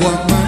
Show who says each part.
Speaker 1: One